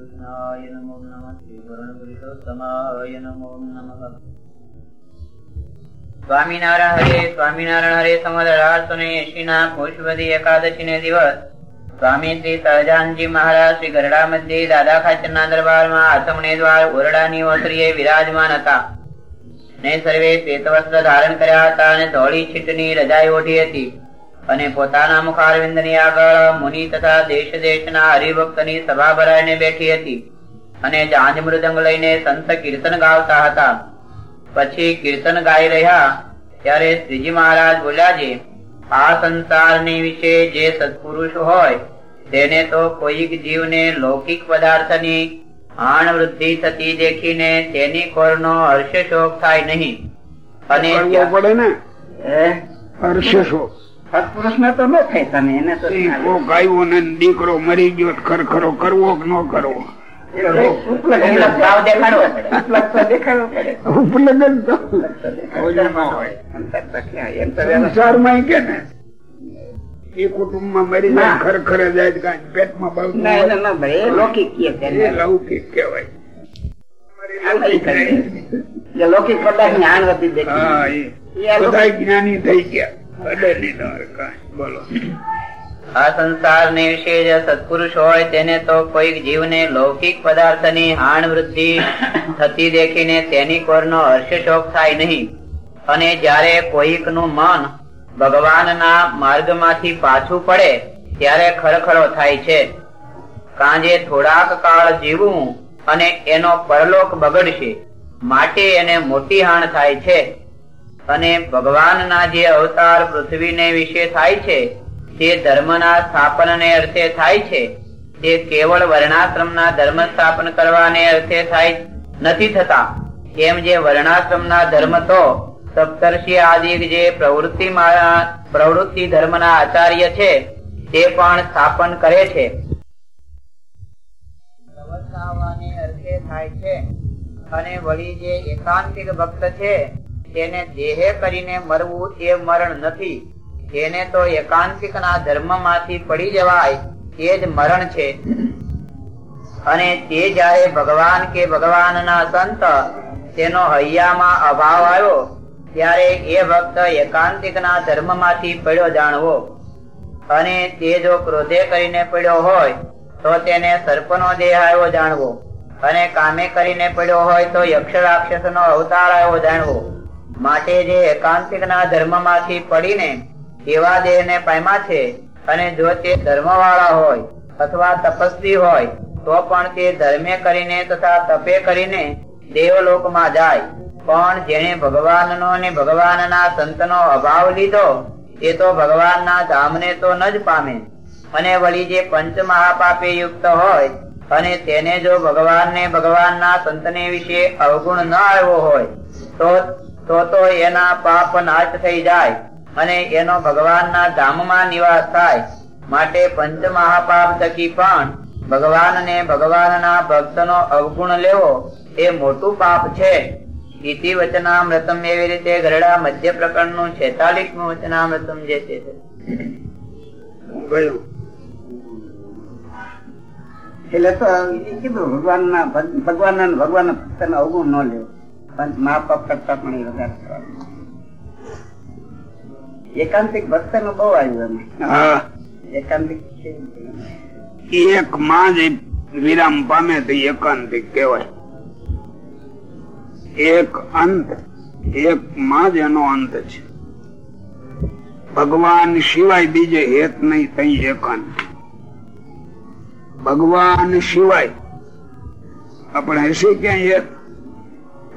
કૃષ્ણાય નમો નમઃ શ્રી વરુણ પુરુષોત્તમાય સ્વામિનારાયણ હરે સ્વામિનારાયણ હરે સમદ અઢારસો ને એસી ના દિવસ. સ્વામી શ્રી સહજાનજી મહારાજ શ્રી ગરડા મધ્ય દાદા ખાચરના દરબારમાં આથમણે દ્વાર ઓરડાની ઓસરીએ વિરાજમાન હતા. ને સર્વે શ્વેતવસ્ત્ર ધારણ કર્યા હતા અને ધોળી છીટની રજાઈ ઓઢી હતી. અને પોતાના મુખારવિંદની આગળ મુનિ તથા દેશ દેશના હરિભક્તની સભા ભરાઈને બેઠી હતી અને જાંજ મૃદંગ લઈને સંત કીર્તન ગાવતા હતા. પછી કીર્તન ગાઈ રહ્યા ત્યારે શ્રીજી મહારાજ બોલ્યા છે આ સંસારની વિશે જે સત્પુરુષ હોય તેને તો કોઈક જીવને લૌકિક પદાર્થની આણ વૃદ્ધિ થતી દેખીને તેની કોરનો હર્ષ શોક થાય નહીં. અને પડે ને? હર્ષ શોક સત્પુરુષ ને તો ન થાય તમે એને તો કોક ને દીકરો મરી ગયો ખરખરો કરવો કે ન કરવો? લૌકિક બધા જ્ઞાની થઈ ગયા. આ સંસારને વિશે જે સત્પુરુષ હોય તેને તો કોઈક જીવને લૌકિક પદાર્થની હાણ વૃદ્ધિ થતી દેખીને તેની કોરનો હર્ષ શોક થાય નહીં. અને જ્યારે કોઈકનું મન ભગવાનના માર્ગમાંથી પાછું પડે, ત્યારે ખરખરો થાય છે. કાંજે થોડાક કાળ જીવવું અને એનો પરલોક બગડશે. માટે એને મોટી હાણ થાય છે. અને ભગવાનના જે અવતાર પૃથ્વીને વિશે થાય છે તે ધર્મના સ્થાપનને અર્થે થાય છે, તે કેવળ વર્ણાશ્રમના ધર્મ સ્થાપન કરવાને અર્થે થાય નથી થતા. એમ જે વર્ણાશ્રમના ધર્મ તો સપ્તર્ષિ આદિ જે પ્રવૃત્તિ પ્રવૃત્તિ ધર્મના આચાર્ય છે, તે પણ સ્થાપન કરે છે. થાય છે. અને વળી જે એકાંતિક ભક્ત છે તેને દેહે કરીને મરવું એ મરણ નથી. એને તો એકાંતિક ના ધર્મમાંથી પડી જવાય તે જ મરણ છે. અને તે જ્યારે ભગવાન કે ભગવાનના સંત તેનો હૈયામાં અભાવ આવ્યો, ત્યારે એ ભક્ત એકાંતિક ના ધર્મમાંથી પડ્યો જાણવો. અને તે જો ક્રોધે કરીને પડ્યો હોય, તો તેને સર્પનો દેહ આવ્યો જાણવો. અને કામે કરીને પડ્યો હોય, તો યક્ષ રાક્ષસ નો અવતાર આવ્યો જાણવો. માટે જે એકાંતિક ના ધર્મમાંથી પડીને એવા દેહ ને પામ્યા છે, અને જો તે ધર્મ વાળા હોય અથવા તપસ્વી હોય, તો પણ તે ધર્મે કરીને તથા તપે કરીને દેવલોકમાં જાય. પણ જેને ભગવાનનો અને ભગવાનના સંતનો અભાવ લીધો, એ તો ભગવાનના ધામને તો ન જ પામે. અને વળી જે પંચ મહાપાપે યુક્ત હોય, અને તેને જો ભગવાનને ભગવાનના સંતને વિશે અવગુણ ન આવ્યો હોય, તો તો તો એના પાપ નાશ થઈ જાય અને એનો ભગવાનના ધામમાં નિવાસ થાય. માટે પંચ મહાપાપ થકી પણ ભગવાનને ભગવાનના ભક્તનો અવગુણ લેવો એ મોટું પાપ છે. ઇતિ વચનામૃતમ એવી રીતે ગરડા મધ્ય પ્રકરણનું છેતાલીસનું વચનામૃતમ જે છે એટલે તો કીધું ભગવાનના ભગ- ભગવાનના ભગવાનના ભક્તના અવગુણ ન લેવો. પંચ મહાપાપ કરતા પણ એ વધારે એકાંતિક ભક્તનું બહુ આવ્યું એમ. એકાંતિક એક માં જ વિરામ પામે તો એકાંતિક કહેવાય. એક અંત એક માં જ એનો અંત છે. ભગવાન સિવાય બીજે હેત નહીં તઈ એકાંત ભગવાન સિવાય. આપણે હશે ક્યાંય હેત?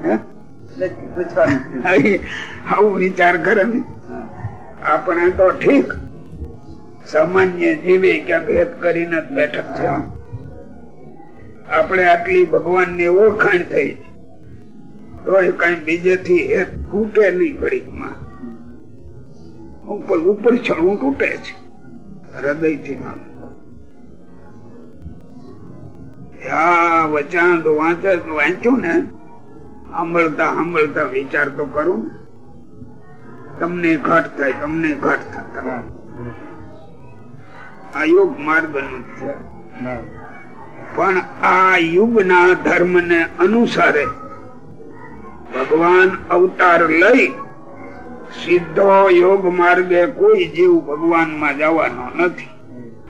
હે? આવું વિચાર કરે આપણે તો ઠીક. સામાન્ય જીવે ક્યાંક ભેદ કરીને જ બેઠક છે આપણે આટલી ભગવાનની ઓળખાણ થઈ. છે. તો એ કઈ બીજેથી હેત તૂટે નહીં ઘડીકમાં. ઉપર ઉપર છણું તૂટે છે હૃદયથી આ વાંચ્યું ને. સાંભળતા સાંભળતા વિચાર તો કરું. તમને ઘટ થાય તમને ઘટ થતા. આ યોગ માર્ગનું છે. પણ આ યુગના ધર્મ ને અનુસારે ભગવાન અવતાર લઈ સીધો યોગ માર્ગે કોઈ જીવ ભગવાનમાં જવાનો નથી.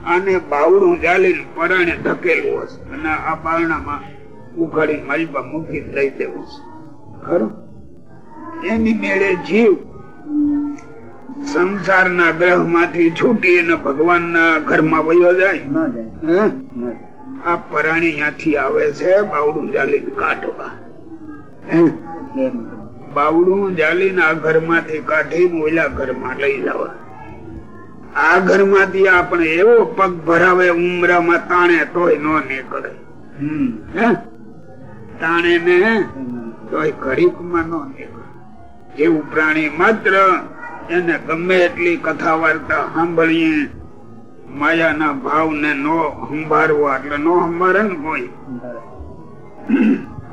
આને બાવડું ચાલીને પરાણે ધકેલવું હશે. અને આ બારણામાં ઉઘાડી મલબા મૂકી લઈ દેવું છે ખરું? એની મેળે જીવ સંસારના ગ્રહમાંથી છૂટી અને ભગવાન ના ઘરમાં વયો જાય. આ પરાણી ત્યાંથી આવે છે બાવડું જાલીને કાઢવા. બાવડું જાલીને આ ઘરમાંથી કાઢીને ઓલા ઘરમાં લઈ જવા. આ ઘરમાંથી આપણે એવો પગ ભરાવે ઉમરામાં તાણે તોય ન નીકળે? તાણે ને એમ. તોય ઘડીકમાં ન જેવું પ્રાણી માત્ર એને ગમે એટલી કથા વાર્તા સાંભળીએ, માયાના ભાવને નો સંભાળવા એટલે નો સંભાળે ને કોઈ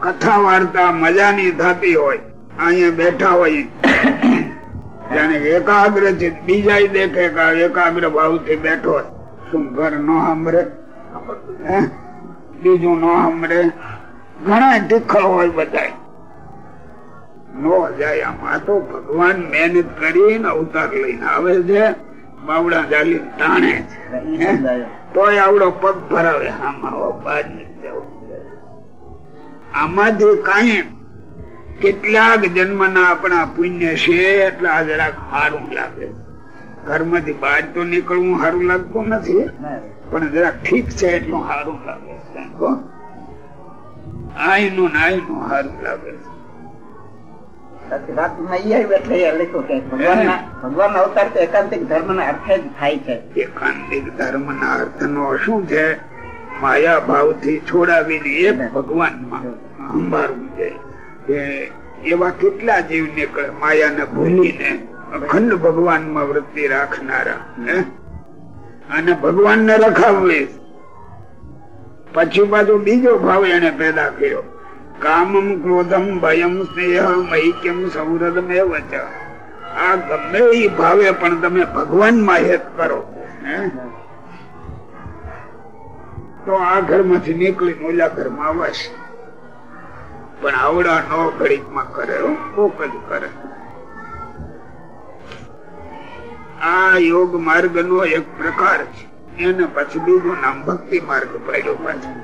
કથા વાર્તા મજાની થતી હોય, અહીંયા બેઠા હોય. જાણે એકાગ્ર છે બીજા દેખે કે એકાગ્ર ભાવથી બેઠો શું ઘર નો સાંભળે? બીજું નો સાંભળે? ઘણા ટીખળ હોય બધા નો જાય. આમાં તો ભગવાન મહેનત કરીને અવતાર લઈને આવે છે. બાવડા જાલી તાણે છે. તો આવડો પગ ભરાવે. આમાં. આમાંથી કઈ કેટલાક જન્મના આપણા પુણ્ય છે એટલે આ જરાક સારું લાગે. ઘરમાંથી બહાર તો નીકળવું સારું લાગતું નથી પણ જરાક ઠીક છે એટલું સારું લાગે છે. આઈ નું ને નું સારું લાગે છે. ભગવાનના અવતાર તો એકાંતિક ધર્મના અર્થે જ થાય છે. એકાંતિક ધર્મ ના અર્થ નો શું છે? માયા ભાવથી છોડાવીને એ ભગવાનમાં છે. કે એવા કેટલા જીવ નીકળે માયા ને ભૂલીને અખંડ ભગવાનમાં વૃત્તિ રાખનારા? અને ભગવાન ને રખાવવે પછી પાછો બીજો ભાવ એને પેદા કર્યો. કામમ ક્રોધમ ભયમ સ્નેહ મૈક્યમ સૌરદમ મેવ ચ. આ ગમે એ ભાવે પણ તમે ભગવાનમાં કરો તો આ ઘરમાંથી નીકળી ઓલા ઘરમાં આવશે પણ આવડા નો ઘડીકમાં કરે કોક જ કરે આ યોગ માર્ગ નો એક પ્રકાર છે. એને પછી બીજું નામ ભક્તિ માર્ગ પડ્યો પાછું.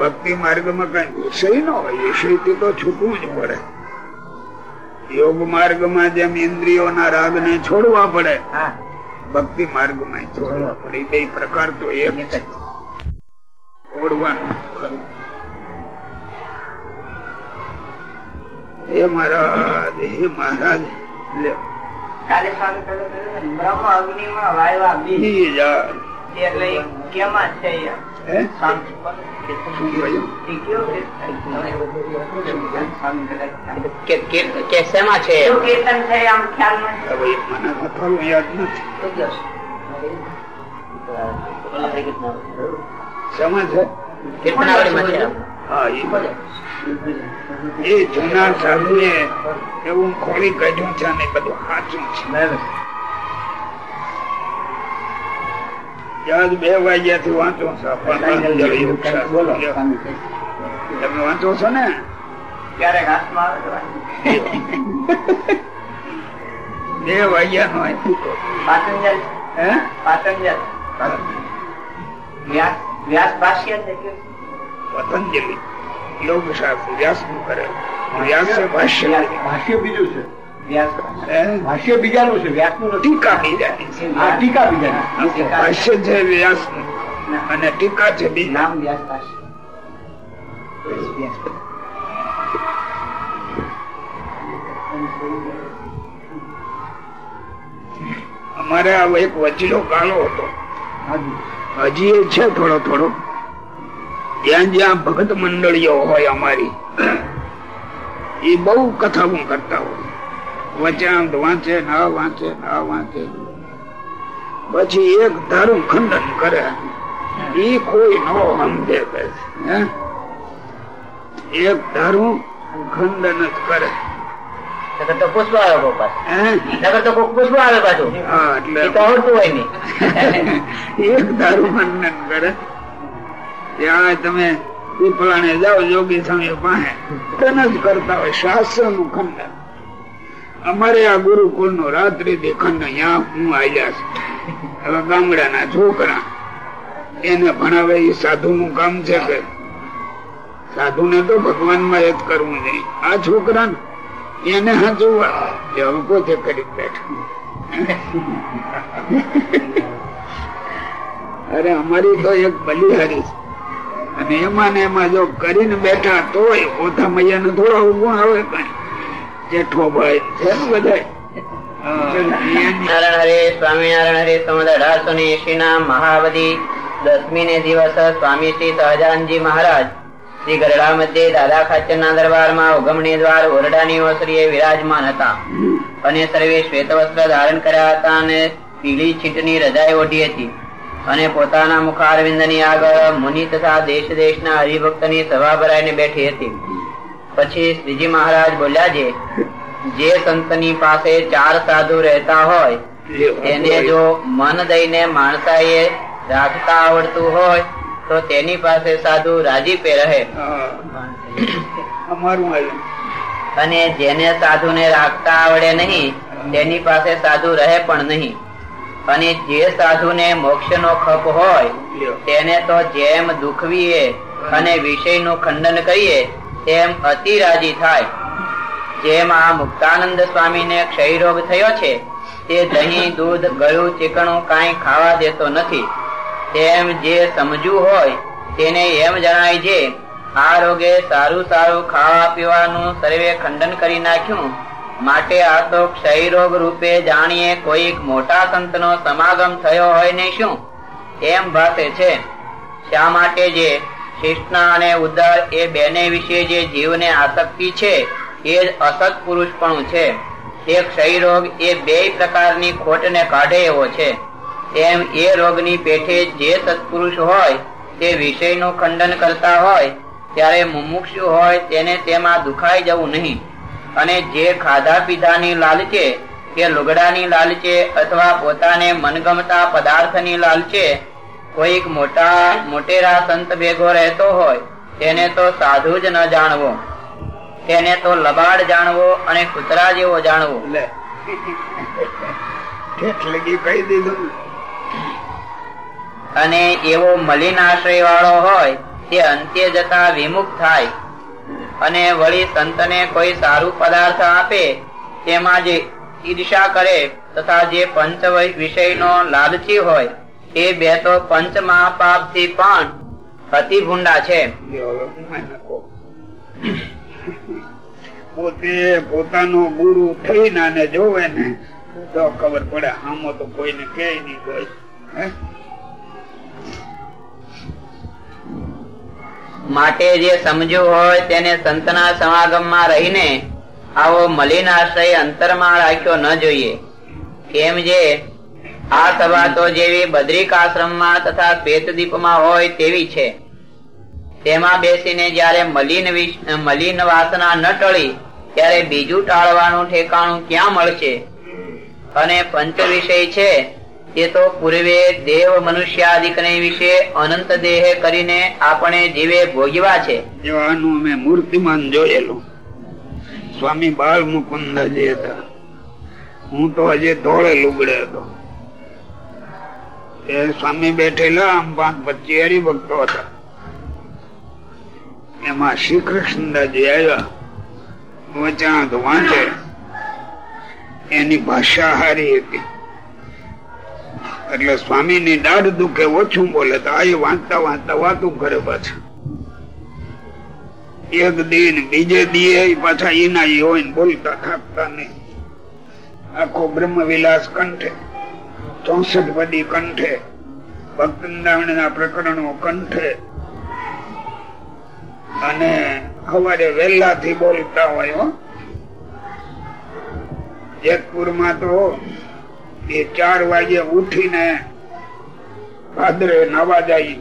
ભક્તિ માર્ગમાં કઈ વિષય ન હોય વિષયથી તો છૂટવું જ પડે. યોગ માર્ગમાં જેમ ઇન્દ્રિયોના રાગ ને છોડવા પડે ભક્તિ માર્ગમાં છોડવા પડે. બે પ્રકાર તો એક છે. છોડવાનું હે મહારાજ હે મહારાજ લે કાલે સ્વામી બ્રહ્મ અગ્નિમાં વાયવા બીજ એટલે કેમાં છે એ? જૂના સાધુએ એવું ખોલી કાઢ્યું છે અને બધું સાચું છે બે વાગ્યા થી વાંચો છો. તમે વાંચો છો ને? ક્યારેક હાથમાં. બે વાગ્યા નો પાતંજલ હે? પાતંજલ વ્યાસ વ્યાસ ભાષ્ય પતંજલિ યોગ શાસ્ત્ર વ્યાસનું કરે. વ્યાસ ભાષ્ય. ભાષ્ય બીજું છે? ભાષ્ય બીજાનું છે વ્યાસનું ટીકા બીજાની આ ટીકા બીજાની. ભાષ્ય છે વ્યાસ અને ટીકા છે બીજા નામ વ્યાસ ભાષ્ય. અમારે આ એક વચલો કાળો હતો. હજી એ છે થોડો થોડો. જ્યાં જ્યાં ભગત મંડળીઓ હોય અમારી. એ બહુ કથાઓ કરતા હોય. વચાંત વાંચે ન વાંચે ન વાંચે. પછી એક ધારું ખંડન કરે. એ કોઈ નો સમજે? એક ધારું ખંડન જ કરે. તો પુષ્પ આવે તો પુષ્પ આવે પાછું. હા એટલે આવડતું હોય નહીં એક ધારું ખંડન કરે. ત્યાં તમે પીપળાને જાઓ યોગી સ્વામી પાસે. તેને જ કરતા હોય શાસ્ત્રનું ખંડન. અમારે આ ગુરુકુળ નો રાત્રિ દેખંડ ખંડ અહીંયા હું આવ્યા છું. હવે ગામડાના છોકરા, એને ભણાવે એ સાધુ નું કામ છે કે? સાધુ ને તો ભગવાનમાં જ કરવું નહીં. આ છોકરા એને હાચવવા. એ હવે પોતે કરી બેઠા? અરે અમારી તો એક બલિહારી છે. અને એમાં ને એમાં જો કરીને બેઠા તોય ઓછા મૈયા ને થોડા ઉગુણ આવે કઈ. જેઠો ભાઈ. છે ને બધા સ્વામિનારાયણ હરે સમદ અઢારસો ને એસી ના મહાવધી ને દિવસ સ્વામી શ્રી મહારાજ. શ્રી ગરડા મધ્યે દાદા ખાચર દરબારમાં દરબાર ઉગમણી દ્વાર ઓરડાની ઓસરીએ વિરાજમાન હતા. અને સર્વે શ્વેત વસ્ત્ર ધારણ કર્યા હતા અને પીળી છીટની રજાઈ ઓઢી હતી. અને પોતાના મુખારવિંદની આગળ મુનિ તથા દેશ દેશના હરિભક્તની સભા ભરાઈને બેઠી હતી. પછી શ્રીજી મહારાજ બોલ્યા છે જે સંતની પાસે ચાર સાધુ રહેતા હોય તેને જો મન દઈને માણસાએ રાખતા આવડતું હોય તો તેની પાસે સાધુ રાજીપે રહે અને જેને સાધુને રાખતા આવડે નહીં તેની પાસે સાધુ રહે પણ નહીં. અને જે સાધુ ને મોક્ષ નો ખપ હોય તેને તો જેમ દુખવીએ અને વિષયનું ખંડન કરીએ તેમ અતિ રાજી થાય. જેમ આ મુક્તાનંદ સ્વામીને ક્ષયરોગ થયો છે, તે દહીં, દૂધ, ગળું, ચીકણું કાંઈ ખાવા દેતો નથી. તેમ જે સમજવું હોય, તેને એમ જણાય છે, આ રોગે સારું સારું ખાવા પીવાનું સર્વે ખંડન કરી નાખ્યું. માટે આ તો ક્ષયરોગ રૂપે જાણીએ કોઈક મોટા સંતનો સમાગમ થયો હોય ને શું? એમ ભાષે છે. શા માટે જે શિષ્ણા અને ઉદર એ બેને વિશે જે જીવને આસક્તિ છે, એ જ અસત પુરુષપણું છે. તે ક્ષય રોગ એ બે પ્રકારની ખોટને કાઢે એવો છે. તેમ એ રોગની પેઠે જે સત્પુરુષ હોય, તે વિષયનું ખંડન કરતા હોય, ત્યારે મુમુક્ષુ હોય તેને તેમાં દુખાઈ જવું નહીં. અને જે ખાધા પીધાની લાલચે કે લુગડાની લાલચે અથવા પોતાને મનગમતા પદાર્થની લાલચે કોઈક મોટા મોટેરા સંત ભેગો રહેતો હોય તેને તો સાધુ જ ન જાણવો. તેને તો લબાડ જાણવો અને કૂતરા જેવો જાણવો. અને એવો મલિન આશ્રય વાળો હોય તે અંત્ય જતા વિમુખ થાય. અને વળી સંતને કોઈ સારું પદાર્થ આપે તેમાં જે ઈર્ષા કરે તથા જે પંચ વિષયનો લાલચી હોય એ બે તો પંચ મહાપાપથી પણ અતિ ભૂંડા છે. પોતે પોતાનો ગુરુ થઈને ને જોવે ને તો ખબર પડે આમાં તો કોઈને કે નહીં કોઈ. માટે જે સમજ્યું હોય તેને સંતના સમાગમમાં રહીને આવો મલિન આશ્રય અંતરમાં રાખ્યો ન જોઈએ. કેમ જે આ સભા તો જેવી બદ્રિક આશ્રમમાં તથા શ્વેતદીપમાં હોય તેવી છે. તેમાં બેસીને જ્યારે મલિન મલિન વાસના ન ટળી, ત્યારે બીજું ટાળવાનું ઠેકાણું ક્યાં મળશે? અને પંચ વિષય છે, તે તો પૂર્વે દેવ મનુષ્યાદિકને વિશે અનંત દેહ કરીને આપણે જીવે ભોગવા છે. મેં અમે મૂર્તિમાન જોયેલું. સ્વામી બાળ મુકુંદ જે હતા. હું તો હજી ધોળે લુગડે હતો. એ સ્વામી બેઠેલા, આમ પાંચ હરિભક્તો હતા. એમાં શ્રી કૃષ્ણદાસજી આવ્યા. વચાંત વાંચે. એની ભાષા હારી હતી. એટલે સ્વામી ની દાઢ દુખે ઓછું બોલે તો આ વાંચતા વાંચતા વાતું કરે પાછા. એક દિન બીજે દીએ પાછા એના હોય બોલતા થાકતા નહીં. આખો બ્રહ્મ વિલાસ કંઠે. ચોસઠ પદી કંઠે ભક્ત ના પ્રકરણો કંઠે. અને સવારે વહેલા થી બોલતા હોય જેતપુરમાં તો એ ચાર વાગે ઉઠીને ભાદરે નવા જાય.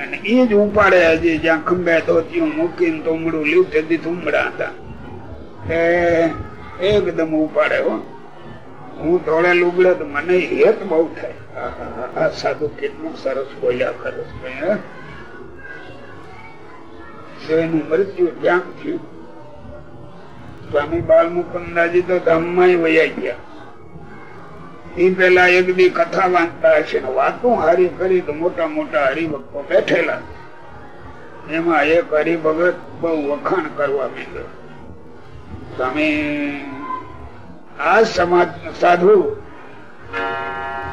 અને એ જ ઉપાડે હજી જ્યાં ખંભે ધોતિયું મૂકીને તુમડું લીધે દી તુમડા હતા એકદમ ઉપાડે હો. હું દોડે લુગડે તો મને હેત બહુ થાય. આ સાધુ કેટલું સરસ બોલ્યા કરે છે, હે? મૃત્યુ ક્યાંક થયું? સ્વામી બાલ મુકુંદાજી તો ધામમાં વયા ગયા. એ પેલા એક દી કથા વાંચતા હશે વાતો હારી કરી તો મોટા મોટા હરિભક્તો બેઠેલા. એમાં એક હરિભગત બહુ વખાણ કરવા માંડ્યો. સ્વામી આ સમાજ સાધુ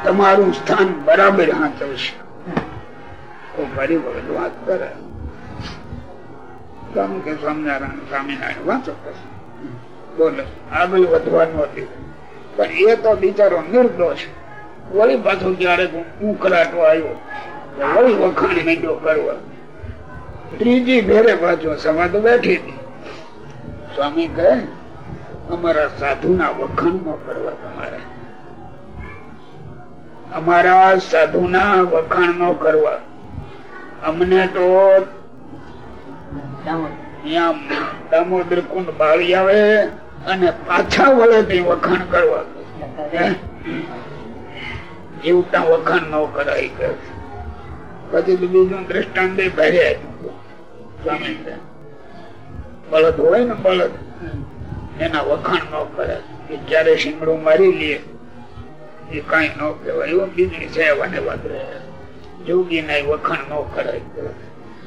તમારું સ્થાન બરાબર હાચવશે તો હરિભગત વાત કરે. સ્વામી કે, સ્વામિનારાયણ સ્વામિનારાયણ બોલો, આગળ વધવાનું હતું. પણ એ તો બિચારો નિર્દોષ. વળી પાછું જયારે ઉકરાટો આવ્યો. વળી વખાણ માંડ્યો કરવા. ત્રીજી ઘેરે પાછો સમાજ બેઠી. હતી સ્વામી કહે અમારા સાધુ ના વખાણ નો કરવા તમારે. અમારા સાધુ ના વખાણ નો કરવા. અમને તો દામોદર કુંડ બાળી આવે અને પાછા વળે તે વખાણ કરવા. જીવતા વખાણ ન કરાય પછી બીજું દ્રષ્ટાંત ભર્યા. સ્વામી બળદ હોય ને બળદ? એના વખાણ ન કરે. કે જયારે શીંગડું મારી લે, એ કઈ ન કહેવાય. એવું બીજું છે જોગી ના વખાણ ન કરે.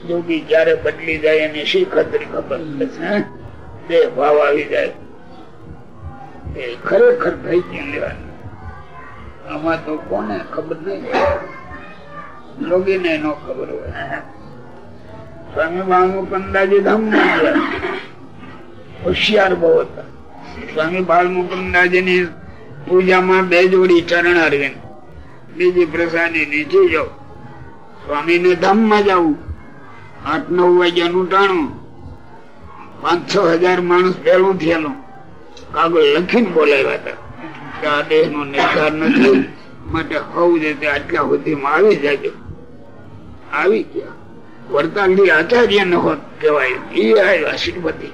જોગી જયારે બદલી જાય એની શી ખતરી ખબર બે ભાવ આવી જાય. એ ખરેખર થઈ ગયું લેવાનું. આમાં તો કોને ખબર નહીં જોગીને ન ખબર હોય. સ્વામી બાળમુ પંદાજી ધામ હોશિયાર બહુ હતા. સ્વામી બાળમુકુંદાજી ની પૂજામાં બે જોડી ચરણ અરવિંદ, બીજી પ્રસાદી નીચે જાઓ. સ્વામી ને ધામમાં જવું આઠ નવ વાગ્યાનું ટાણું. પાંચ છ હજાર માણસ પેલું થયેલું. કાગળ લખીને બોલાવ્યા હતા. કે આ દેહ નો નિર્ધાર નથી, માટે હોવું જે આટલા સુધીમાં આવી જાજો. આવી ગયા. વરતાલજી આચાર્ય ને હોત કહેવાય. એ આવ્યા શ્રીપતિ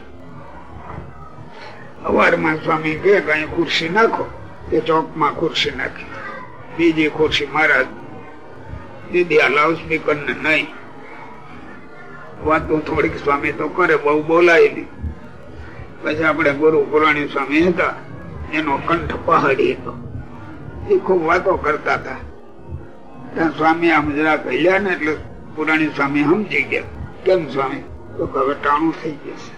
અવારમાં સ્વામી કે કઈ ખુરશી નાખો. તે ચોકમાં ખુરશી નાખી. બીજી ખુરશી મહારાજ, દીદી આ લાઉડ સ્પીકર ને નહીં. વાતો થોડીક સ્વામી તો કરે, બહુ બોલાય નહીં પછી આપણે ગુરુ પુરાણી સ્વામી હતા, એનો કંઠ પહાડી હતો. એ ખૂબ વાતો કરતા હતા. ત્યાં સ્વામી આમ જરા કહ્યા ને એટલે પુરાણી સ્વામી સમજી ગયા. કેમ સ્વામી? તો હવે ટાણું થઈ જશે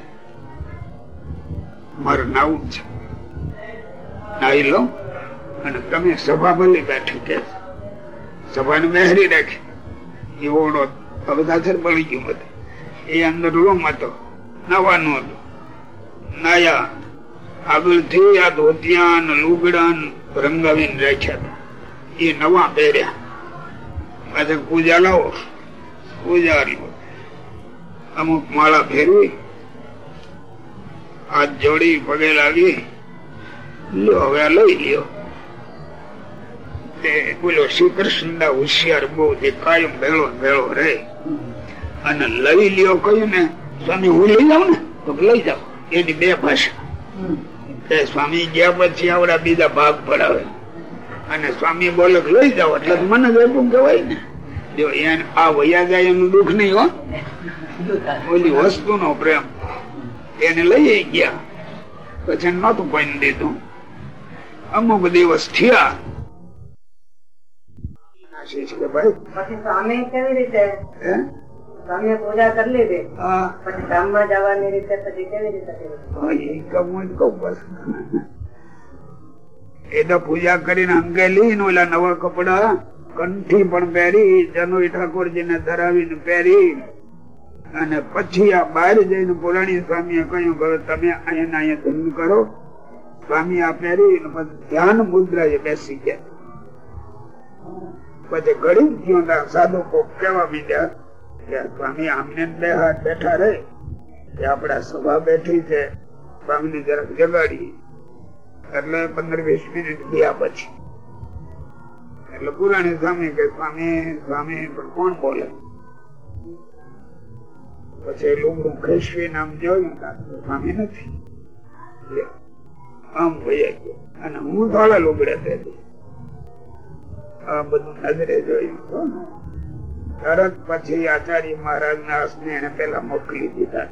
મારે છે નાઈ લો અને તમે સભા ભલી બેઠી કે સભાને મહેરી રાખી. એ ઓળો અવધાસર બળી ગયું બધું. એ અંદર રૂમ હતો, નાવાનું હતું. નાયા આગળથી આ ધોતિયા ને લુગડા રંગાવીને રાખ્યા હતા. એ નવા પહેર્યા. પાછા પૂજા લાવો, પૂજા અમુક માળા ફેરવી હાથ જોડી પગે લાગી. લ્યો હવે લઈ લ્યો. બોલો શ્રી કૃષ્ણ હોશિયાર બહુ જે કાયમ ભેળો ભેળો રહે. અને લઈ લ્યો કહ્યું ને, સ્વામી, હું લઈ જાઉં ને? તો લઈ જાઓ. એની બે ભાષા. સ્વામી ગયા પછી આવડા બીજા ભાગ પડાવે અને સ્વામી બોલે લઈ જાઓ. એટલે મને જ એટલું કહેવાય ને. જો એને આ વયા જાય એનું દુઃખ નહીં હો. ઓલી વસ્તુ નો પ્રેમ. એને લઈ ગયા. પછી નતું કોઈ દીધું. અમુક દિવસ થયા. પૂજા કરી પછી રીતે પછી કેવી રીતે એ તો પૂજા કરીને અંગેલી ને ઓલા નવા કપડા કંઠી પણ પહેરી જનોઈ ઠાકોરજી ને ધરાવીને પહેરી. અને પછી આ બહાર જઈને પુરાણી સ્વામી કહ્યું કે તમે અહીંયા અહીંયા ધૂન કરો. સ્વામી આ પહેરી ધ્યાન મુદ્રા એ બેસી ગયા. પછી ગરીબ થયો સાધુ કોક કેવા મીડ્યા કે સ્વામી આમને બે હાથ બેઠા રહે. કે આપડા સભા બેઠી છે. સ્વામી ને જરાક જગાડી. એટલે પંદર વીસ મિનિટ ગયા પછી. એટલે પુરાણી સ્વામી કે, સ્વામી સ્વામી, પણ કોણ બોલે? પછી લુગડું નામ જોયું સ્વામી નથી. આમ ભૈયા ગયો. અને હું થોડા લુગડે તેથી આ બધું નજરે જોયું તરત પછી આચાર્ય મહારાજ ના હસને એને પેલા મોકલી દીધા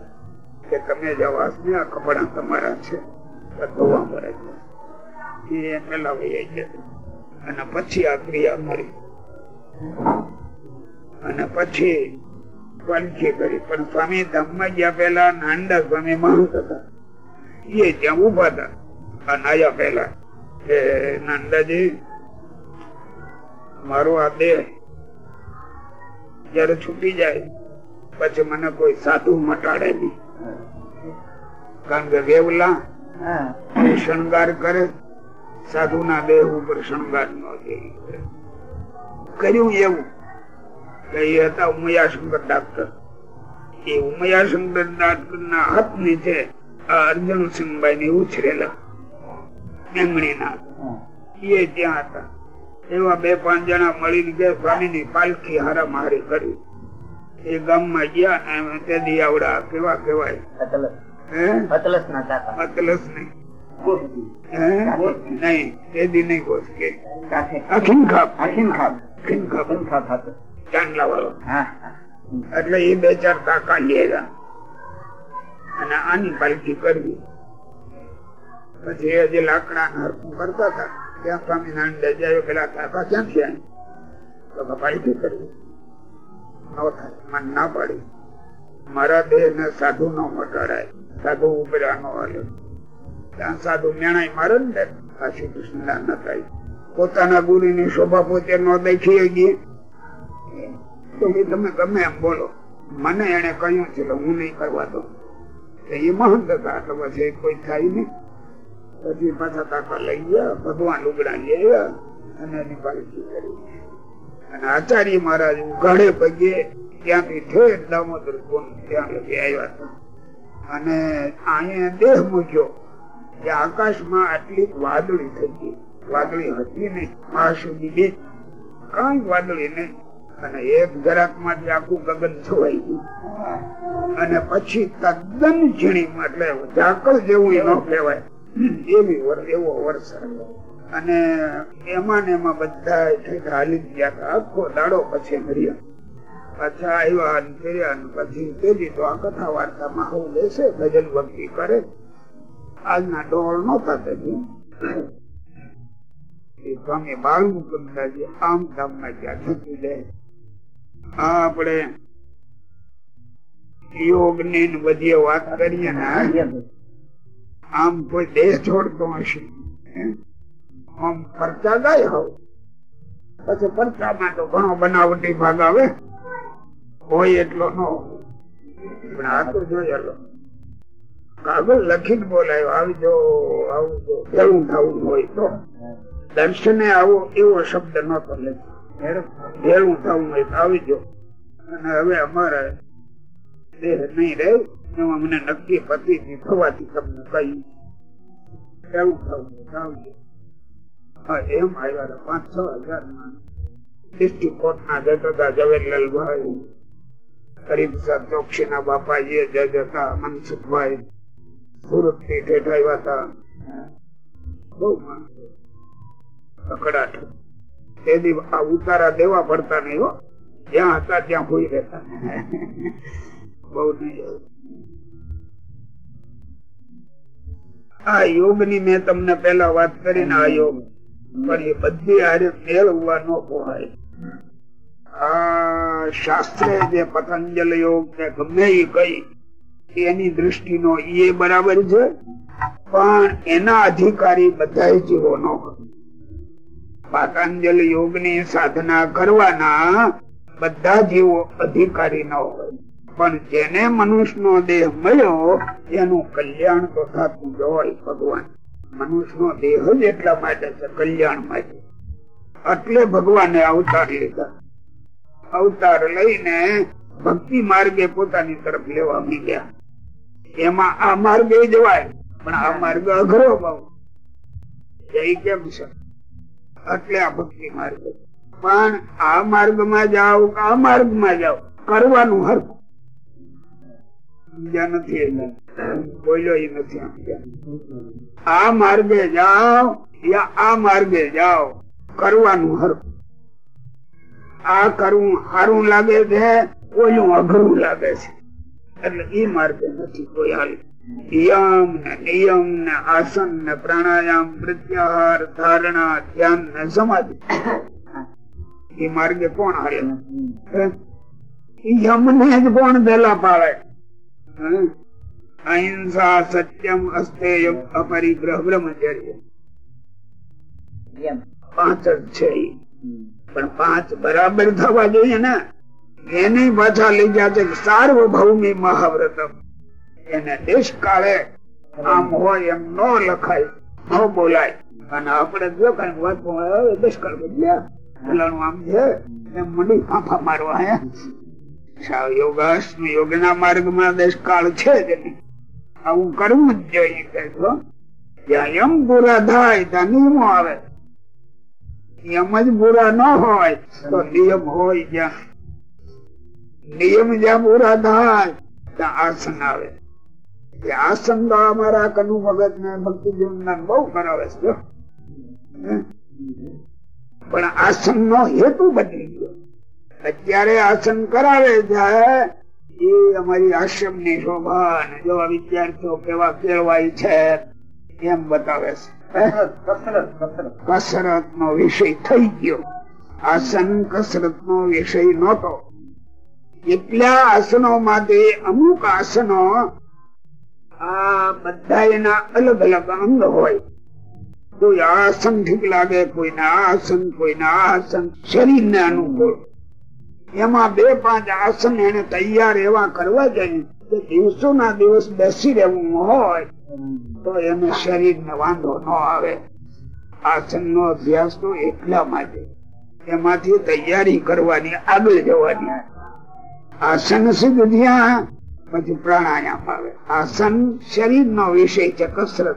કે તમે જાઓ હસને આ કપડા તમારા છે. ધોવા પડે છે. એ પેલા વહી ગયા. અને પછી આ ક્રિયા મળી. અને પછી પાલખી કરી પણ સ્વામી ધામમાં ગયા પેલા નાંદા સ્વામી મહંત હતા. એ ત્યાં ઊભા હતા. અને પેલા કે નાંદાજી મારો આ દેહ જયારે છૂટી જાય પછી મને કોઈ સાધુ મટાડે નહીં. કારણ કે વેવલા શણગાર કરે સાધુ ના દેહ ઉપર શણગાર ન કર્યું એવું. એ હતા ઉમયાશંકર ડાક્ટર. એ ઉમયાશંકર ડાક્ટર ના હાથ નીચે અર્જુનસિંહભાઈ ને ઉછરેલા મેંગણી એ ત્યાં હતા. એવા બે પાંચ જણા મળીને કે સ્વામી ની પાલખી હારામારી કરી. એ ગામમાં ગયા ને તેથી આવડા કેવા કેવાય અતલસ. નહીં. કોસી હે? નહીં કોશ કે. ખાપ આખીન ખાપ ખાપ ખાપ ચાંદલા વાળો એટલે એ બે ચાર કાકા લેલા અને આની પાલકી કરવી. પછી એ જે લાકડા હરકું કરતા હતા ત્યાં સ્વામિનારાયણ જાય પેલા કાકા ક્યાંથી આવી તો પાલકી કરવી. ન થાય મને ના પાડી. મારા દેહ ને સાધુ નો મટાડાય. સાધુ ઉપર હાલે. ત્યાં સાધુ મેણાઈ મારે ને શ્રી કૃષ્ણ ના થાય પોતાના ગુરુ ની શોભા પોતે ન દેખી ગઈ. તો તમે ગમે એમ બોલો. મને એને કહ્યું છે કે હું નહીં કરવા દો એ મહંત હતા તો પછી કોઈ થાય નહીં. પછી પાછા કાકા લઈ ગયા, ભગવાન લુગડા લઈ આવ્યા અને એની પાલકી કરી. અને આચાર્ય મહારાજ ઉઘાડે પગે ત્યાંથી ઠેર દામોદર કુંડ ત્યાં લગી આવ્યા હતા. અને અહીંયા દેહ મૂક્યો કે આકાશમાં આટલી વાદળી થઈ ગઈ. વાદળી હતી નહીં. મહાશુદ્ધિ બે કઈ વાદળી નહીં. અને એક જરાકમાંથી આખું ગગન છવાઈ ગયું. અને પછી તદ્દન ઝીણી એટલે ઝાકળ જેવું ન કહેવાય. એવી એવો વરસાદ. અને એમાં ને એમાં બધા હાલી ગયા હતા. આખો દાડો પછી મર્યા પાછા આવ્યા ફેર્યા પછી તેજી તો આ કથા વાર્તામાં હું લેશે ભજન ભક્તિ કરે. આજના ડોળ નહોતા એ સ્વામી બાળ મુકુદાજી આમ ધામમાં ગયા, થકી જાય. આ આપણે યોગની બધી વાત કરીએ ને આમ કોઈ દેહ છોડતો હશે આમ પરચા ગાય હોવ પછી પરચામાં તો ઘણો બનાવટી ભાગ આવે. હોય એટલો ન. પણ આ તો જોયેલો કાગળ લખીને બોલાયો આવજો આવજો ભેળું થવું હોય તો. દર્શને આવો એવો શબ્દ નતો લખ્યો. ભેળું થવું હોય તો આવજો અને હવે અમારે દેહ નહીં રહે અમને નક્કી પતિ થવાથી તમને કહ્યું. ભેળું તો આવજો એમ આવ્યા પાંચ છ હજાર ડિસ્ટ્રિક્ટ ના જજ હતા ઝવેરલાલભાઈ હરિપ્રસાદ ના બાપાજી જય હતા, મનસુખભાઈ સુરતથી ઠેઠ આવ્યા હતા. બહુ માણસો. તેથી આ ઉતારા દેવા પડતા નહીં હો. જ્યાં હતા ત્યાં ભૂઈ રહેતા. બહુ આ યોગની મેં તમને પેલા વાત કરીને આ યોગ. પણ એ બધી હારે મેળવવા ન પોહાય આ શાસ્ત્રે જે પતંજલ યોગ ને ગમે એ કઈ, એની દ્રષ્ટિનો એ બરાબર છે. પણ એના અધિકારી બધા જીવો ન પાતાંજલ યોગની સાધના કરવાના બધા જીવો અધિકારી ન હોય. પણ જેને મનુષ્ય નો દેહ મળ્યો, એનું કલ્યાણ તો થતું જ હોય ભગવાન. મનુષ્ય નો દેહ જ એટલા માટે છે કલ્યાણ માટે. એટલે ભગવાને અવતાર લીધા. અવતાર લઈને ભક્તિ માર્ગે પોતાની તરફ લેવા માંડ્યા એમાં આ માર્ગે જવાય, પણ આ માર્ગ અઘરો બહુ. એ કેમ છે? એટલે આ ભક્તિ માર્ગ. પણ આ માર્ગમાં જાઓ કે આ માર્ગમાં જાઓ. કરવાનું હરખું બીજા નથી બોલ્યો એ નથી આ માર્ગે જાઓ યા આ માર્ગે જાઓ. કરવાનું હરખું આ કરવું સારું લાગે છે, ઓલું અઘરું લાગે છે. એટલે એ માર્ગે નથી કોઈ હાલ. યમ ને નિયમ ને આસન ને પ્રાણાયામ પ્રત્યાહાર ધારણા ધ્યાન ને સમાધિ. એ માર્ગે કોણ હારે? યમ ને જ કોણ પેલા પાડે? અહિંસા સત્યમ અસ્તેયમ અપરિગ્રહ બ્રહ્મચર્ય. પાંચ જ છે પણ પાંચ બરાબર થવા જોઈએ ને? એને પાછા લઈ ગયા છે સાર્વભૌમી મહાવ્રતમ. એને દેશ કાળે આમ હોય એમ ન લખાય ન બોલાય. અને આપણે જો કઈ વાત હોય, હવે દેશ કાળ બદલ્યા એમ આવું કરવું જ જોઈએ જ્યાં એમ પૂરા થાય ત્યાં નિયમો આવે. નિયમ જ પૂરા ન હોય તો નિયમ હોય જ્યાં નિયમ જ્યાં પૂરા થાય ત્યાં આસન આવે. એ આસન તો અમારા કનુ ભગત ને ભક્તિ જીવન બહુ કરાવે છે પણ આસન નો હેતુ બદલી ગયો. અત્યારે આસન કરાવે છે એ અમારી આશ્રમની શોભા અને જો વિદ્યાર્થીઓ કેવા કેળવાય છે, એમ બતાવે છે. કસરત નો વિષય થઈ ગયો. આસન કસરત નો વિષય નતો એટલા આસનો માટે અમુક આસનો આ બધા એના અલગ અલગ અંગ હોય. કોઈ આસન ઠીક લાગે કોઈના આસન કોઈના આસન શરીર ને અનુકૂળ. એમાં બે પાંચ આસન એને તૈયાર એવા કરવા જોઈએ કે દિવસો ના દિવસ બેસી રહેવું હોય, તો એને શરીર ને વાંધો ન આવે. આસન નો અભ્યાસ તો એટલા માટે. એમાંથી તૈયારી કરવાની, આગળ જવાની. આસન સુધી થયા. પછી પ્રાણાયામ આવે. આસન શરીર નો વિષય છે કસરત.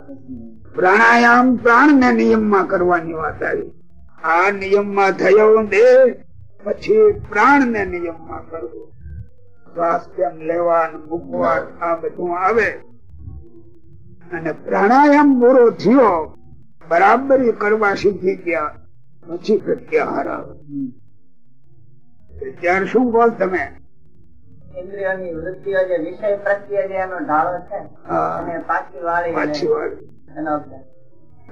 પ્રાણાયામ પ્રાણ ને નિયમમાં કરવાની વાત આવી. આ નિયમમાં થયો દે, પછી પ્રાણ ને નિયમમાં કરવું. શ્વાસ કેમ લેવા મૂકવા આ બધું આવે. અને પ્રાણાયામ પૂરો થયો, બરાબર કરવા શીખી ગયા, પછી પ્રત્યાહાર આવે. ત્યાર શું બોલ તમે? ઇન્દ્રિયોની વૃત્તિઓ જે વિષય પ્રત્યે જે એનો ઢાળો છે અને પાછી વાળી પાછી વાળી. એનો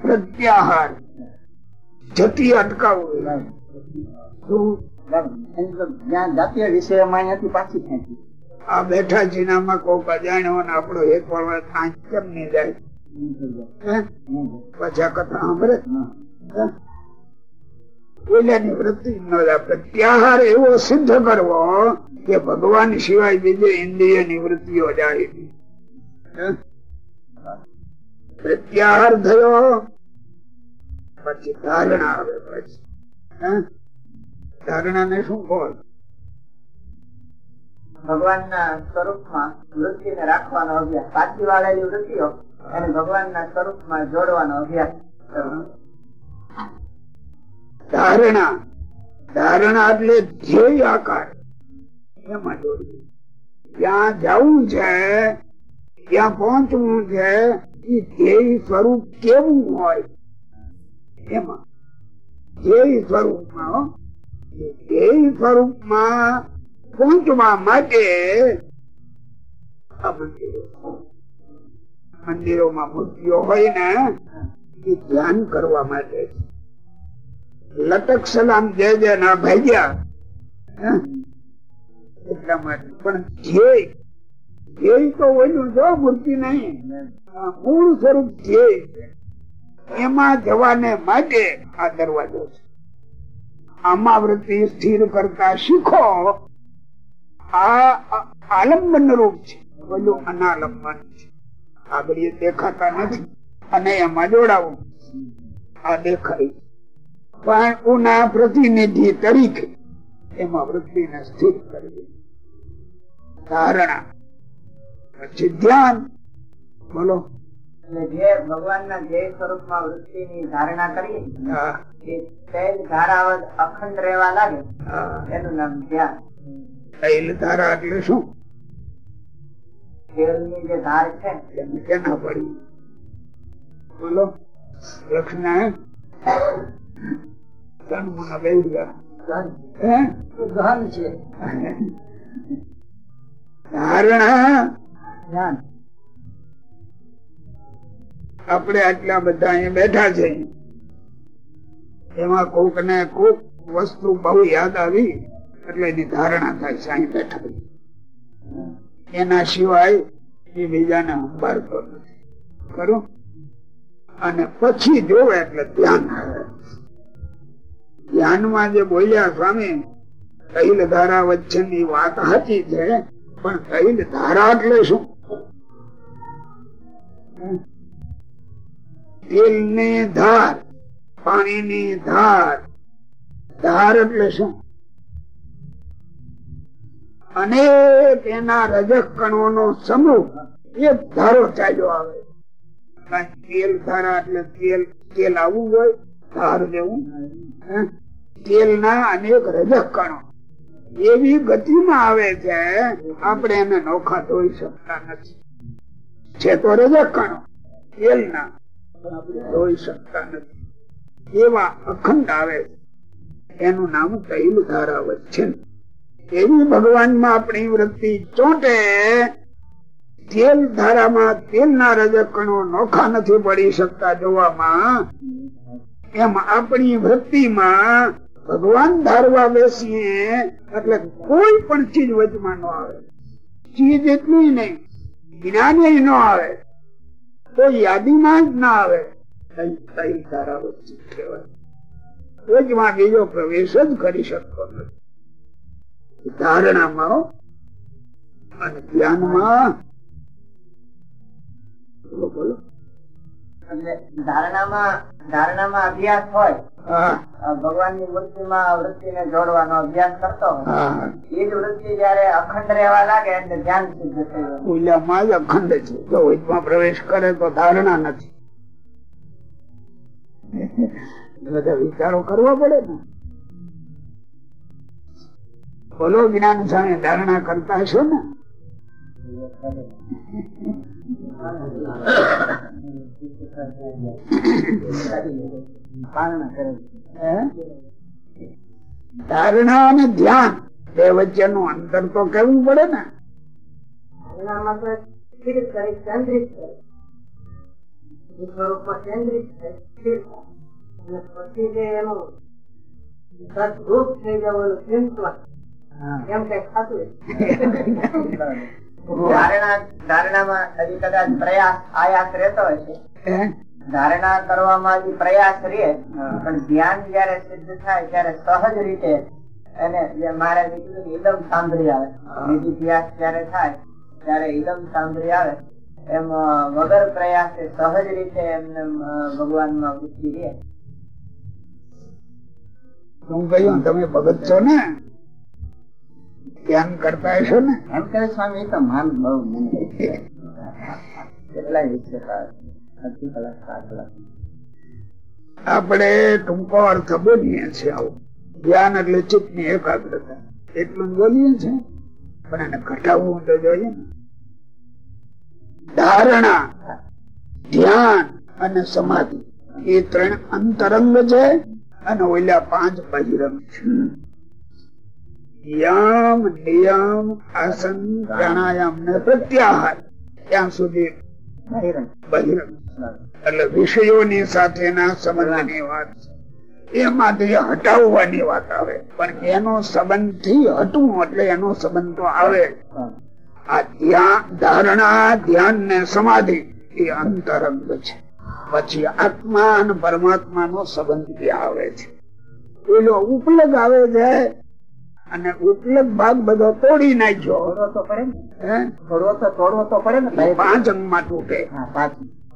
પ્રત્યાહાર. જતી અટકાવવું જ્યાં જાતીય વિષયમાં અહીંયાથી પાછી ખેંચી. આ બેઠા જીનામાં કોક અજાણ્યો ને આપણો એક વાર આંખ કેમ નહીં જાય? પછી કથા સાંભળે? હે? ઓલાની વૃત્તિ ન પ્રત્યાહાર એવો સિદ્ધ કરવો કે ભગવાન સિવાય બીજે ઇન્દ્રિયની વૃત્તિઓ જાય પ્રત્યાહાર થયો, પછી ધારણા આવે પછી. ધારણા ને શું કહો? ભગવાનના સ્વરૂપમાં વૃત્તિને રાખવાનો અભ્યાસ. પાછી વાળેલી વૃત્તિઓ એને ભગવાનના સ્વરૂપમાં જોડવાનો અભ્યાસ. ધારણા. ધારણા એટલે ધ્યેય આકાર. એમાં જોડવું ત્યાં જવું છે ત્યાં પહોંચવું છે એ ધ્યેય સ્વરૂપ કેવું હોય? એમાં. ધ્યેય સ્વરૂપમાં ધ્યેય સ્વરૂપમાં પહોંચવા માટે આ મંદિરો. મંદિરોમાં મૂર્તિઓ હોય ને, એ ધ્યાન કરવા માટે. લટક સલામ જે જે ના ભાગ્યા પણ જો મૂર્તિ નહીં મૂળ સ્વરૂપ છે, એમાં જવાને માટે આ દરવાજો છે. આમાં વૃત્તિ સ્થિર કરતા શીખો, આ આલંબન રૂપ છે, ઓલું અનાલંબન છે. આગળ દેખાતા નથી, અને એમાં જોડાવું. આ દેખાય. પણ ઉના પ્રતિનિધિ તરીકે એમાં વૃત્તિને સ્થિત કરવી ધારણા પછી ધ્યાન બોલો જે ભગવાનના જે સ્વરૂપમાં વૃત્તિની ધારણા કરીએ સહેજ ધારાવત અખંડ રહેવા લાગે. એનું નામ ધ્યાન. તૈલ ધારા એટલે શું? તેલની જે ધાર છે એને કેના પડી? બોલો. લક્ષ્મણ. ગયા છે. ધારણા. આપણે આટલા બધા અહીંયા બેઠા છે. એમાં કોક ને કોક વસ્તુ બહુ યાદ આવી એટલે એની ધારણા થાય છે અહીં બેઠા એના સિવાય એ બીજાને સંભાળતો નથી ખરું? અને પછી જોવે એટલે ધ્યાન આવે. ધ્યાનમાં જે બોલ્યા સ્વામી, તૈલ ધારા વચ્ચેની વાત સાચી છે, પણ તૈલ ધારા એટલે શું? તેલની ધાર પાણી ની ધાર. ધાર એટલે શું? અનેક એના રજક કણો નો સમૂહ, એક ધારો ચાલ્યો આવે. તેલ ધારા એટલે તેલ તેલ આવવું હોય ધાર જેવું ગતિમાં આવે છે, આપણે એને નોખા ધોઈ શકતા નથી. છે તો રજક કણો તેલ ના આપણે ધોઈ શકતા નથી. એવા અખંડ આવે. એનું નામ તૈલ ધારાવત છે. એવી ભગવાનમાં આપણી વૃત્તિ ચોંટે, તેલ ધારામાં તેલના રજકણો રજક કણો નોખા નથી પડી શકતા જોવામાં. એમ આપણી વૃત્તિમાં ભગવાન ધારવા બેસીએ એટલે કોઈ પણ ચીજ વચમાં ન આવે. ચીજ એટલી નહીં જ્ઞાન ન આવે તો યાદીમાં જ ના આવે. વચમાં બીજો પ્રવેશ જ કરી શકતો નથી. ધારણામાં અને ધ્યાનમાં. બોલો. ધારણામાં ધારણામાં અભ્યાસ હોય ભગવાનની વૃત્તિ માં વૃત્તિ ને જોડવાનો અભ્યાસ કરતો હોય એ જ વૃત્તિ જયારે અખંડ રહેવા લાગે એટલે ધ્યાન સિદ્ધ થઈ જાય. જ અખંડ છે. જો વચમાં પ્રવેશ કરે તો ધારણા નથી. બધા વિચારો કરવા પડે ને. બોલો જ્ઞાન સામે ધારણા કરતા હશો ને? ધારણા અને ધ્યાન બે વચ્ચેનું અંતર તો કેવું પડે ને. પછી એનું થઈ જવાનું એમ કઈ ખાતું ધારણા પ્રયાસ કરવામાં જે પ્રયાસ રે પણ ધ્યાન જયારે સિદ્ધ થાય ત્યારે સહજ રીતે જે મારે ઇદમ સાંભળી આવે નિધિધ્યાસ જયારે થાય ત્યારે એકદમ સાંભળી આવે એમ વગર પ્રયાસે સહજ રીતે એમને ભગવાન ભગવાનમાં વૃત્તિ રે હું કહ્યું તમે ભગત છો ને? ધ્યાન કરતા હશો ને? કહે સ્વામી તો માન બહુ મને. કેટલાય વિશે અડધી કલાક સાત કલાક. આપણે ટૂંકો અર્થ બોલીએ છીએ આવું. ધ્યાન એટલે ચિત્તની એકાગ્રતા. એટલું બોલીએ છીએ. પણ એને ઘટાડવું તો જોઈએ ને. ધારણા ધ્યાન અને સમાધિ. એ ત્રણ અંતરંગ છે અને ઓલા પાંચ બહિરંગ છે. યમ નિયમ આસન પ્રાણાયામ ને પ્રત્યાહાર. ત્યાં સુધી બહિરંગ. એટલે વિષયોની સાથેના સંબંધની વાત એમાંથી હટાવવાની વાત આવે. પણ એનો સંબંધથી હટવું એટલે એનો સંબંધ તો આવે. આ ધ્યાન ધારણા, ધ્યાન ને સમાધિ એ અંતરંગ છે. પછી આત્મા અને પરમાત્મા નો સંબંધ આવે છે. પેલો ઉપલગ આવે છે અને ઉપલબ્ધ ભાગ બધો તોડી નાખ્યો. તોડવો તો તોડવો તો પડે ને. પાંચ અંગમાં તૂટે.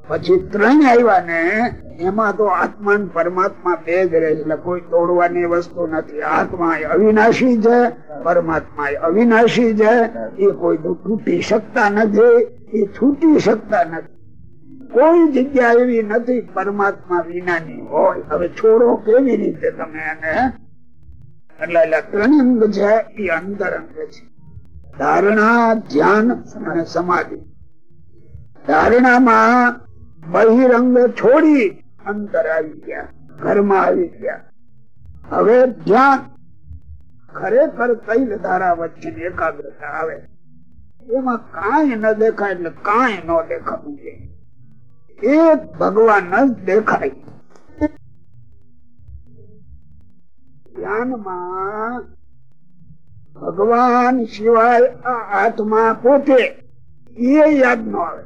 પછી ત્રણ આવ્યા ને એમાં તો આત્મા પરમાત્મા બે જ રહે. એટલે કોઈ તોડવાની વસ્તુ નથી. આત્મા અવિનાશી છે પરમાત્મા એ અવિનાશી છે. એ કોઈ તૂટી શકતા નથી. એ છૂટી શકતા નથી. કોઈ જગ્યા એવી નથી પરમાત્મા વિનાની હોય. હવે છોડો કેવી રીતે તમે એને? એટલે ત્રણ અંગ છે એ અંતરંગ છે. ધારણા, ધ્યાન અને સમાધિ. ધારણામાં બહિરંગ છોડી અંતર આવી ગયા, ઘરમાં આવી ગયા. હવે ધ્યાન ખરેખર તૈલ ધારા વચ્ચે એકાગ્રતા આવે, એમાં કાંઈ ન દેખાય એટલે કાંઈ ન દેખાવું જોઈએ એક ભગવાન જ દેખાય. ભગવાન સિવાય આત્મા પોતે એ યાદ ન આવે.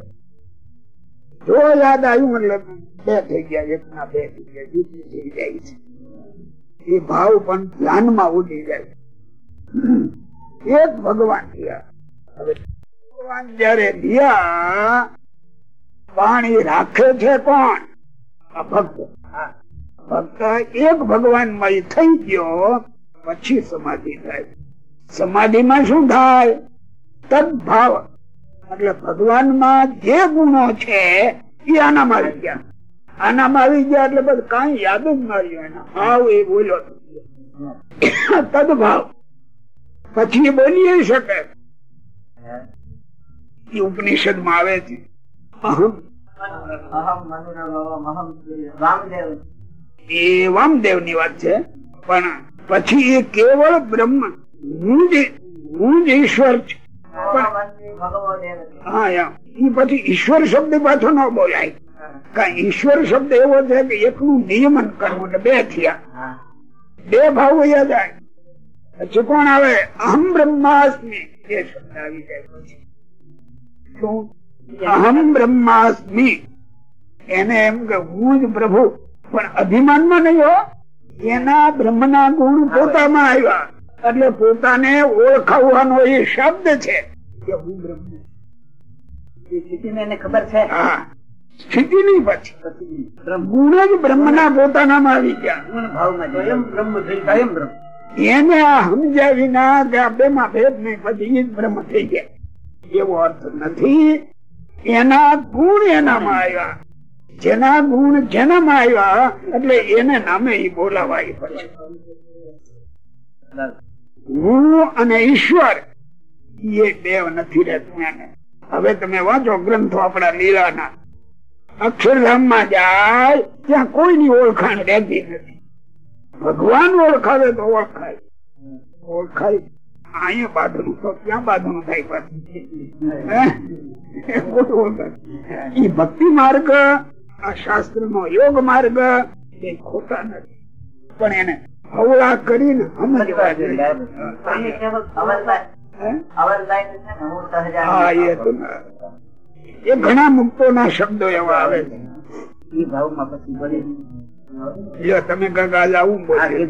જો યાદ આવ્યું એટલે બે થઈ ગયા એક ના બે થઈ ગયા, બીજી થઈ જાય છે. એ ભાવ પણ ધ્યાનમાં ઉડી જાય. એક ભગવાન હવે ભગવાન જયારે દિયા પાણી રાખે છે કોણ? આ ભક્ત. ભક્ત એક ભગવાન મય થઈ ગયો, પછી સમાધિ થાય. સમાધિમાં શું થાય? તદભાવ. એટલે ભગવાનમાં જે ગુણો છે, એ આનામાં આવી ગયા. આનામાં આવી ગયા એટલે બધું કઈ યાદ જ ન એના. ભાવ એ બોલ્યો. તદભાવ. પછી બોલી શકે. એ ઉપનિષદમાં આવે છે. અહમ. વામદેવ એ વામદેવની વાત છે. પણ પછી એ કેવળ બ્રહ્મ હું જ હું જ ઈશ્વર છું હા. પછી ઈશ્વર શબ્દ પાછો ન બોલાય. કારણ ઈશ્વર શબ્દ એવો છે કે એકનું નિયમન કરવું એટલે બે થયા. બે ભાવ યાદ આવે. પછી કોણ આવે? અહમ બ્રહ્માસ્મિ. એ શબ્દ આવી જાય પછી. અહમ બ્રહ્માસ્મિ. એને એમ કે હું જ પ્રભુ. પણ અભિમાનમાં નહીં હો. એના બ્રહ્મના ગુણ પોતામાં આવ્યા. એટલે પોતાને ઓળખાવવાનો એ શબ્દ છે. કે હું બ્રહ્મ. છું. ખબર છે? હા. સ્થિતિ નહીં પછી ગુણ જ બ્રહ્મના પોતાનામાં આવી ગયા. ગુણ ભાવમાં સ્વયં બ્રહ્મ થઈ કાયમ બ્રહ્મ. એને આ સમજ્યા વિના કે આ બેમાં ભેદ નહીં પછી બ્રહ્મ થઈ ગયા. એવો અર્થ નથી. એના ગુણ એનામાં આવ્યા. જેના ગુણ જેનામાં આવ્યા એટલે એને નામે ઈ બોલાવાય પડે હું અને ઈશ્વર એ બે નથી રહેતું એને. હવે તમે વાંચો ગ્રંથો આપણા લીલાના. અક્ષરધામમાં જાય, ત્યાં કોઈની ઓળખાણ રહેતી નથી. ભગવાન ઓળખાવે તો ઓળખાય. ઓળખાય. અહીંયા બાંધણું તો ક્યાં બાંધણું થાય. ઈ ભક્તિ માર્ગ આ શાસ્ત્ર નો યોગ માર્ગ એ ખોટા નથી. પણ એને હવળા કરીને સમજવા જોઈએ. એ ઘણા મુક્તો ના શબ્દો એવા આવે છે. તમે ગંગા લાવું બોલી